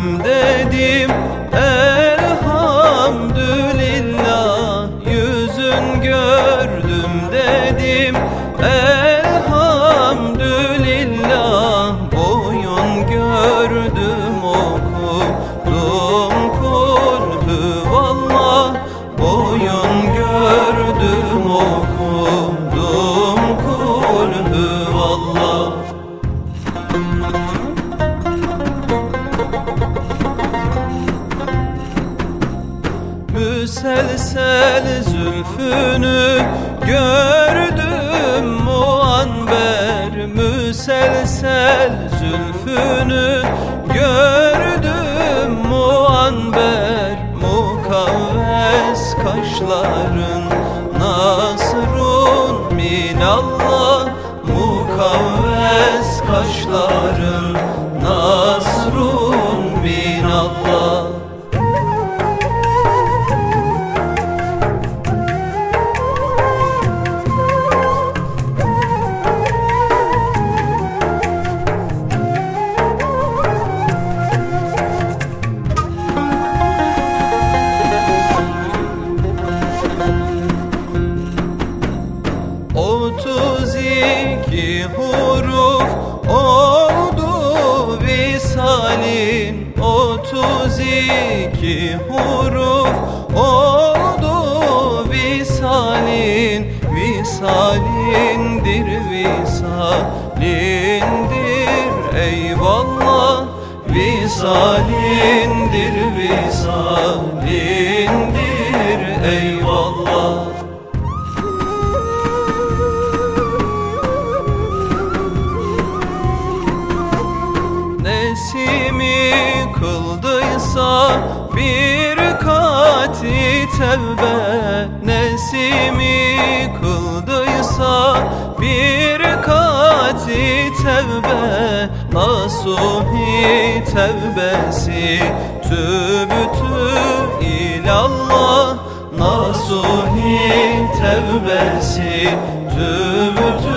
Dedim elhamdülillah Yüzün gördüm dedim elhamdülillah müselsel zülfünü Gördüm muanber müselsel zülfünü Gördüm muanber mukavves kaşların Nasrun minallah iki huruf oldu visalin Otuz iki huruf oldu visalin Visalindir visalindir eyvallah Visalindir visalindir Nesimi kıldıysa bir kati tevbe? Nesimi kıldıysa bir kati tevbe? Nasuhi tevbesi tübütü ilallah. Nasuhi tevbesi tübütü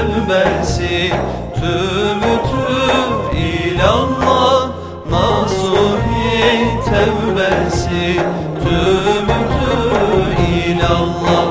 Nasuhi tevbesi tübütü ilallah Nasuhi tevbesi tübütü ilallah